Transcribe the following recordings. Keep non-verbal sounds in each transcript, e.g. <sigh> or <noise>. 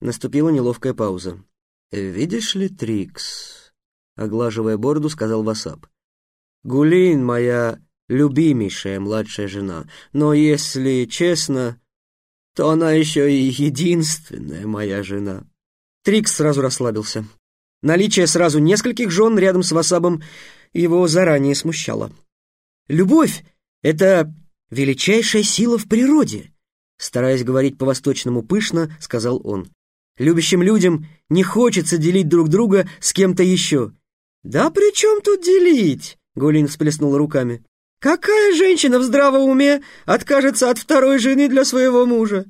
Наступила неловкая пауза. «Видишь ли, Трикс?» — оглаживая бороду, сказал Васап. «Гулин моя любимейшая младшая жена, но, если честно, то она еще и единственная моя жена». Трикс сразу расслабился. Наличие сразу нескольких жен рядом с Васабом его заранее смущало. «Любовь — это величайшая сила в природе», стараясь говорить по-восточному пышно, сказал он. «Любящим людям не хочется делить друг друга с кем-то еще». «Да при чем тут делить?» — Гулин всплеснул руками. «Какая женщина в здравом уме откажется от второй жены для своего мужа?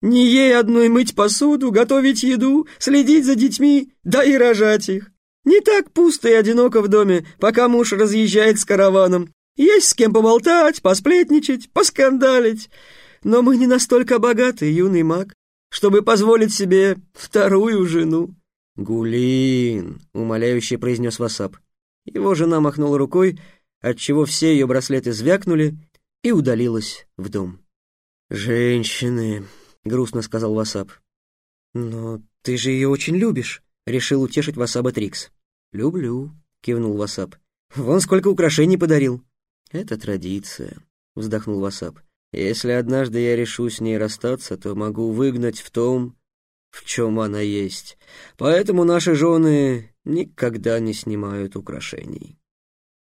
Не ей одной мыть посуду, готовить еду, следить за детьми, да и рожать их. Не так пусто и одиноко в доме, пока муж разъезжает с караваном. Есть с кем поболтать, посплетничать, поскандалить. Но мы не настолько богаты, юный маг, чтобы позволить себе вторую жену. «Гулин», — умоляюще произнес Васап. Его жена махнула рукой, отчего все ее браслеты звякнули и удалилась в дом. «Женщины», — грустно сказал Васап. «Но ты же ее очень любишь», — решил утешить Васаба Трикс. «Люблю», — кивнул Васап. «Вон сколько украшений подарил». «Это традиция», — вздохнул Васап. «Если однажды я решу с ней расстаться, то могу выгнать в том, в чем она есть. Поэтому наши жены никогда не снимают украшений».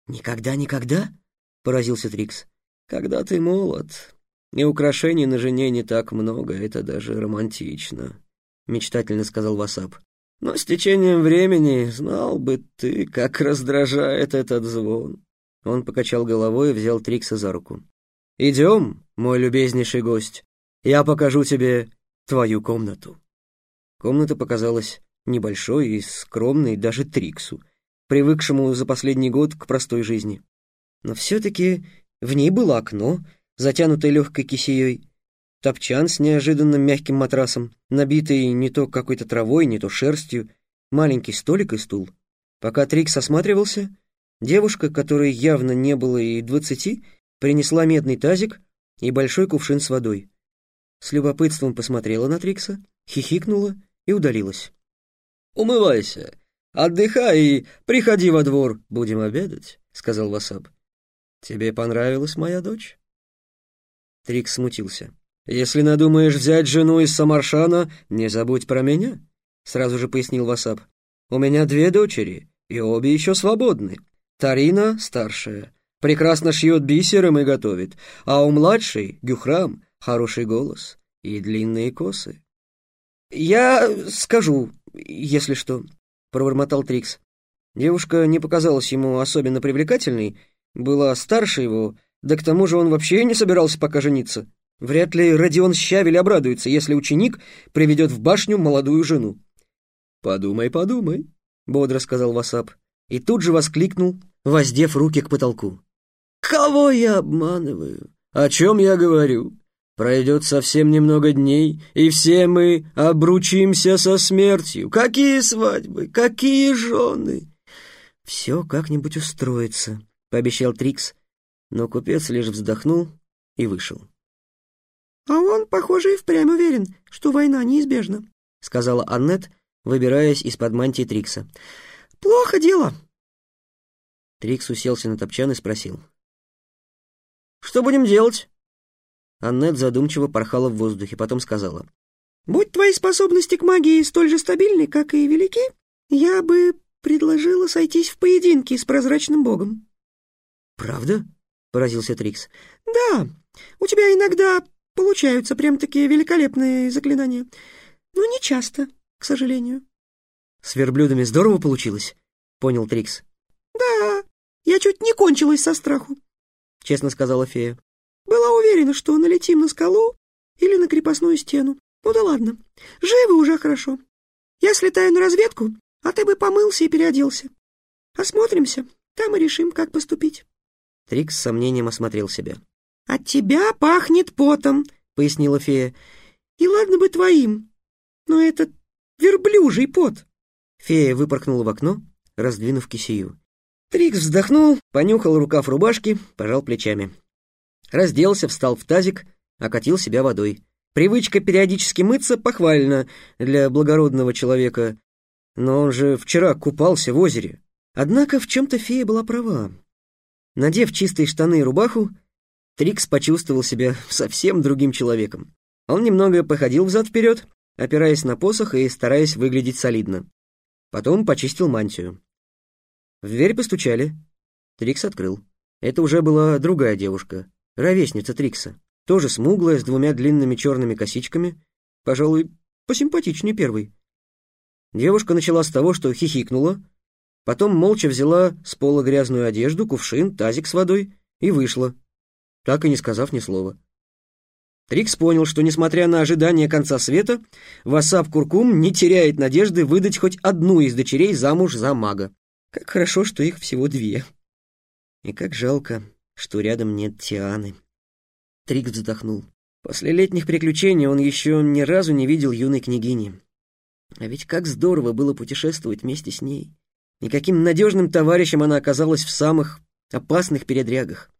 «Никогда-никогда?» — поразился Трикс. «Когда ты молод, и украшений на жене не так много, это даже романтично», — мечтательно сказал Васап. Но с течением времени знал бы ты, как раздражает этот звон. Он покачал головой и взял Трикса за руку. «Идем, мой любезнейший гость, я покажу тебе твою комнату». Комната показалась небольшой и скромной даже Триксу, привыкшему за последний год к простой жизни. Но все-таки в ней было окно, затянутое легкой кисеей, Топчан с неожиданным мягким матрасом, набитый не то какой-то травой, не то шерстью, маленький столик и стул. Пока Трикс осматривался, девушка, которой явно не было и двадцати, принесла медный тазик и большой кувшин с водой. С любопытством посмотрела на Трикса, хихикнула и удалилась. «Умывайся, отдыхай и приходи во двор, будем обедать», — сказал Васаб. «Тебе понравилась моя дочь?» Трикс смутился. «Если надумаешь взять жену из Самаршана, не забудь про меня», — сразу же пояснил Васап. «У меня две дочери, и обе еще свободны. Тарина, старшая, прекрасно шьет бисером и готовит, а у младшей, Гюхрам, хороший голос и длинные косы». «Я скажу, если что», — пробормотал Трикс. Девушка не показалась ему особенно привлекательной, была старше его, да к тому же он вообще не собирался пока жениться. Вряд ли Родион Щавель обрадуется, если ученик приведет в башню молодую жену. «Подумай, подумай», — бодро сказал Васап, и тут же воскликнул, воздев руки к потолку. «Кого я обманываю? О чем я говорю? Пройдет совсем немного дней, и все мы обручимся со смертью. Какие свадьбы, какие жены!» «Все как-нибудь устроится», — пообещал Трикс, но купец лишь вздохнул и вышел. «А он, похоже, и впрямь уверен, что война неизбежна», — сказала Аннет, выбираясь из-под мантии Трикса. «Плохо дело». Трикс уселся на топчан и спросил. «Что будем делать?» Аннет задумчиво порхала в воздухе, потом сказала. «Будь твои способности к магии столь же стабильны, как и велики, я бы предложила сойтись в поединке с прозрачным богом». «Правда?» — поразился Трикс. «Да, у тебя иногда Получаются прям такие великолепные заклинания. Но не часто, к сожалению. С верблюдами здорово получилось, понял Трикс. Да, я чуть не кончилась со страху, честно сказала фея. Была уверена, что налетим на скалу или на крепостную стену. Ну да ладно, живы уже хорошо. Я слетаю на разведку, а ты бы помылся и переоделся. Осмотримся, там и решим, как поступить. Трикс с сомнением осмотрел себя. «От тебя пахнет потом», — пояснила фея. «И ладно бы твоим, но это верблюжий пот». Фея выпорхнула в окно, раздвинув кисею. Трикс вздохнул, понюхал рукав рубашки, пожал плечами. Разделся, встал в тазик, окатил себя водой. Привычка периодически мыться похвальна для благородного человека, но он же вчера купался в озере. Однако в чем-то фея была права. Надев чистые штаны и рубаху, Трикс почувствовал себя <laughs> совсем другим человеком. Он немного походил взад-вперед, опираясь на посох и стараясь выглядеть солидно. Потом почистил мантию. В дверь постучали. Трикс открыл. Это уже была другая девушка, ровесница Трикса. Тоже смуглая, с двумя длинными черными косичками. Пожалуй, посимпатичнее первой. Девушка начала с того, что хихикнула, потом молча взяла с пола грязную одежду, кувшин, тазик с водой и вышла, так и не сказав ни слова. Трикс понял, что, несмотря на ожидание конца света, Васап Куркум не теряет надежды выдать хоть одну из дочерей замуж за мага. Как хорошо, что их всего две. И как жалко, что рядом нет Тианы. Трикс вздохнул. После летних приключений он еще ни разу не видел юной княгини. А ведь как здорово было путешествовать вместе с ней. Никаким надежным товарищем она оказалась в самых опасных передрягах.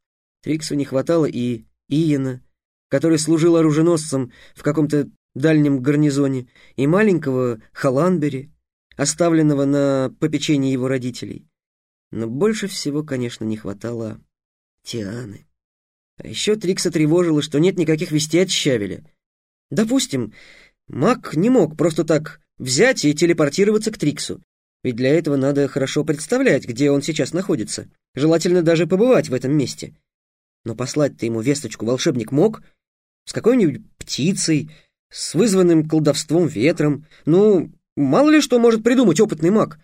Триксу не хватало и Иена, который служил оруженосцем в каком-то дальнем гарнизоне, и маленького Халанбери, оставленного на попечении его родителей. Но больше всего, конечно, не хватало Тианы. А еще Трикса тревожило, что нет никаких вестей от Щавеля. Допустим, маг не мог просто так взять и телепортироваться к Триксу, ведь для этого надо хорошо представлять, где он сейчас находится, желательно даже побывать в этом месте. Но послать-то ему весточку волшебник мог, с какой-нибудь птицей, с вызванным колдовством ветром, ну, мало ли что может придумать опытный маг.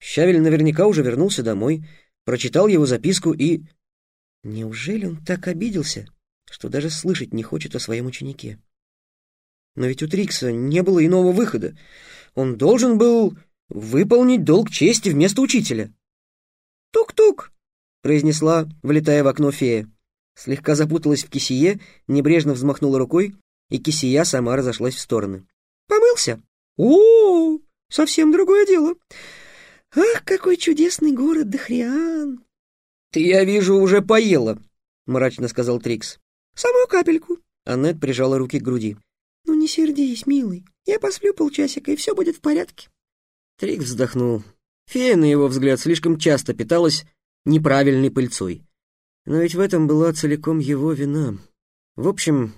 Щавель наверняка уже вернулся домой, прочитал его записку и Неужели он так обиделся, что даже слышать не хочет о своем ученике? Но ведь у Трикса не было иного выхода. Он должен был выполнить долг чести вместо учителя. «Тук-тук!» — произнесла, влетая в окно фея. Слегка запуталась в кисее, небрежно взмахнула рукой, и кисия сама разошлась в стороны. «Помылся?» «О, совсем другое дело! Ах, какой чудесный город Дахриан!» «Ты, я вижу, уже поела», — мрачно сказал Трикс. «Самую капельку». Аннет прижала руки к груди. «Ну не сердись, милый. Я посплю полчасика, и все будет в порядке». Трикс вздохнул. Фея, на его взгляд, слишком часто питалась неправильной пыльцой. Но ведь в этом была целиком его вина. В общем,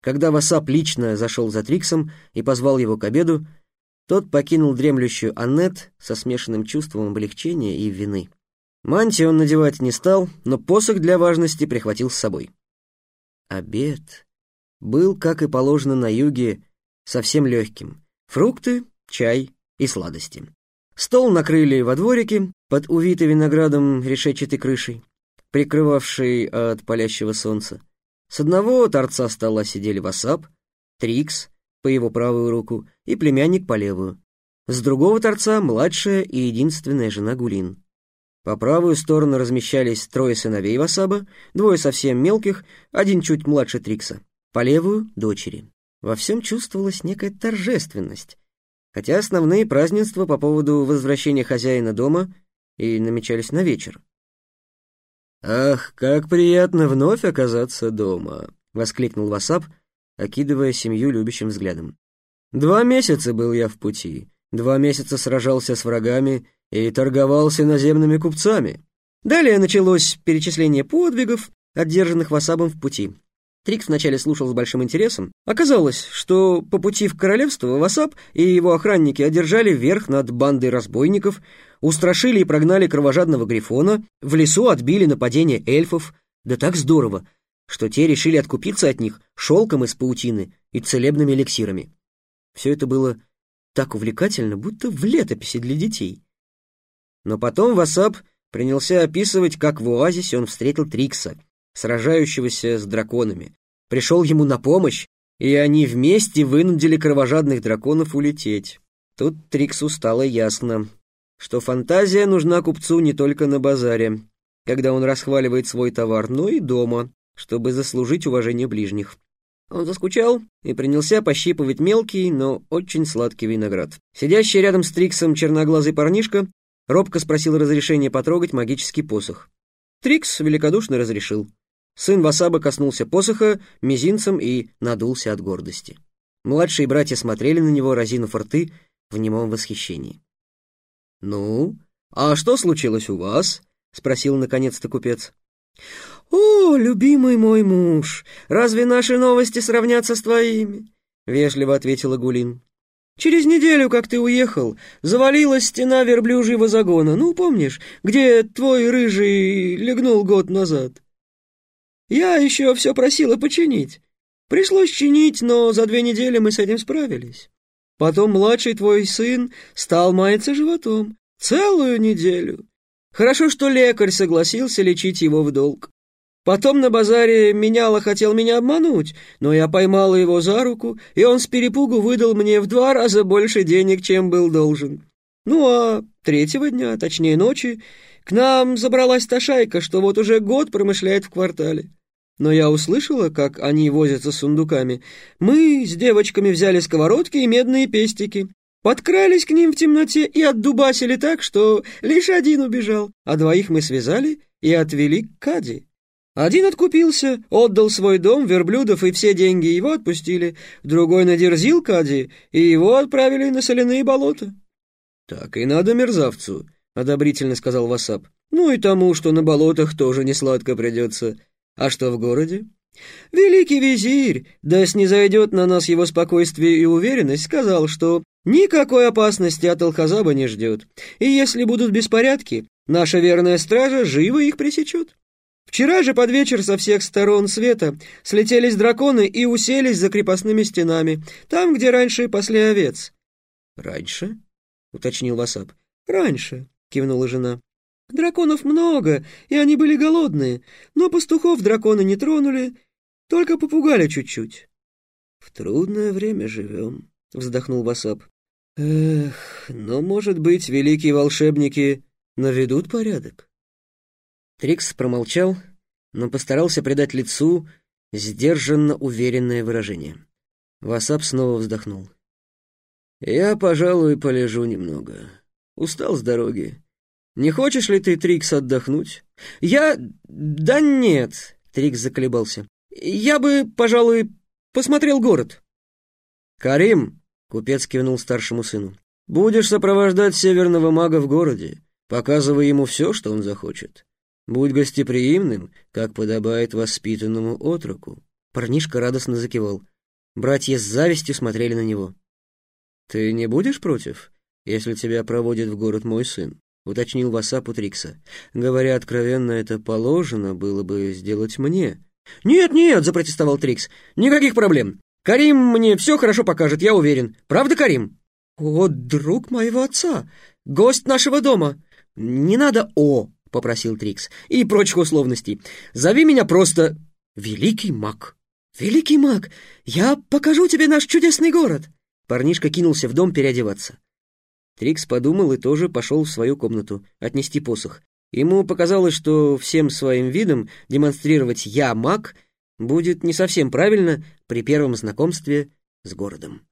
когда Васап лично зашел за Триксом и позвал его к обеду, тот покинул дремлющую Аннет со смешанным чувством облегчения и вины. Мантию он надевать не стал, но посох для важности прихватил с собой. Обед был, как и положено на юге, совсем легким. Фрукты, чай и сладости. Стол накрыли во дворике под увитой виноградом решетчатой крышей, прикрывавшей от палящего солнца. С одного торца стола сидели Васап, Трикс по его правую руку и племянник по левую. С другого торца младшая и единственная жена Гулин. По правую сторону размещались трое сыновей Васаба, двое совсем мелких, один чуть младше Трикса. По левую — дочери. Во всем чувствовалась некая торжественность, хотя основные празднества по поводу возвращения хозяина дома и намечались на вечер. «Ах, как приятно вновь оказаться дома!» — воскликнул Васап, окидывая семью любящим взглядом. «Два месяца был я в пути, два месяца сражался с врагами и торговался наземными купцами. Далее началось перечисление подвигов, одержанных Васабом в пути. Трикс вначале слушал с большим интересом. Оказалось, что по пути в королевство Васап и его охранники одержали верх над бандой разбойников, устрашили и прогнали кровожадного грифона, в лесу отбили нападение эльфов, да так здорово, что те решили откупиться от них шелком из паутины и целебными эликсирами. Все это было так увлекательно, будто в летописи для детей. Но потом Васап принялся описывать, как в оазисе он встретил Трикса, сражающегося с драконами. Пришел ему на помощь, и они вместе вынудили кровожадных драконов улететь. Тут Триксу стало ясно, что фантазия нужна купцу не только на базаре, когда он расхваливает свой товар, но и дома, чтобы заслужить уважение ближних. Он заскучал и принялся пощипывать мелкий, но очень сладкий виноград. Сидящий рядом с Триксом черноглазый парнишка робко спросил разрешения потрогать магический посох. Трикс великодушно разрешил. Сын Васаба коснулся посоха мизинцем и надулся от гордости. Младшие братья смотрели на него, разинув рты, в немом восхищении. «Ну, а что случилось у вас?» — спросил наконец-то купец. «О, любимый мой муж, разве наши новости сравнятся с твоими?» — вежливо ответила Гулин. «Через неделю, как ты уехал, завалилась стена верблюжьего загона, ну, помнишь, где твой рыжий легнул год назад? Я еще все просила починить. Пришлось чинить, но за две недели мы с этим справились. Потом младший твой сын стал маяться животом. Целую неделю. Хорошо, что лекарь согласился лечить его в долг. Потом на базаре меняло хотел меня обмануть, но я поймала его за руку, и он с перепугу выдал мне в два раза больше денег, чем был должен. Ну а третьего дня, точнее ночи, к нам забралась та шайка, что вот уже год промышляет в квартале. Но я услышала, как они возятся с сундуками. Мы с девочками взяли сковородки и медные пестики, подкрались к ним в темноте и отдубасили так, что лишь один убежал, а двоих мы связали и отвели к Кади. Один откупился, отдал свой дом, верблюдов и все деньги, его отпустили. Другой надерзил Кади, и его отправили на соляные болота. — Так и надо мерзавцу, — одобрительно сказал Васап. — Ну и тому, что на болотах тоже не сладко придется. А что в городе? Великий визирь, да снизойдет на нас его спокойствие и уверенность, сказал, что никакой опасности от Алхазаба не ждет, и если будут беспорядки, наша верная стража живо их пресечет. Вчера же под вечер со всех сторон света слетелись драконы и уселись за крепостными стенами, там, где раньше пасли овец. — Раньше? — уточнил Васап. — Раньше, — кивнула жена. Драконов много, и они были голодные, но пастухов драконы не тронули, только попугали чуть-чуть. — В трудное время живем, — вздохнул Васап. — Эх, но, может быть, великие волшебники наведут порядок? Трикс промолчал, но постарался придать лицу сдержанно уверенное выражение. Васап снова вздохнул. «Я, пожалуй, полежу немного. Устал с дороги. Не хочешь ли ты, Трикс, отдохнуть? Я... Да нет, Трикс заколебался. Я бы, пожалуй, посмотрел город. Карим, купец кивнул старшему сыну, будешь сопровождать северного мага в городе, показывая ему все, что он захочет. Будь гостеприимным, как подобает воспитанному отроку. Парнишка радостно закивал. Братья с завистью смотрели на него. «Ты не будешь против, если тебя проводит в город мой сын?» — уточнил Васап у Трикса. «Говоря откровенно, это положено было бы сделать мне». «Нет, нет!» — запротестовал Трикс. «Никаких проблем. Карим мне все хорошо покажет, я уверен. Правда, Карим?» «О, друг моего отца! Гость нашего дома!» «Не надо «о», — попросил Трикс, — «и прочих условностей. Зови меня просто Великий маг». «Великий маг, я покажу тебе наш чудесный город!» Парнишка кинулся в дом переодеваться. Трикс подумал и тоже пошел в свою комнату отнести посох. Ему показалось, что всем своим видом демонстрировать «я маг» будет не совсем правильно при первом знакомстве с городом.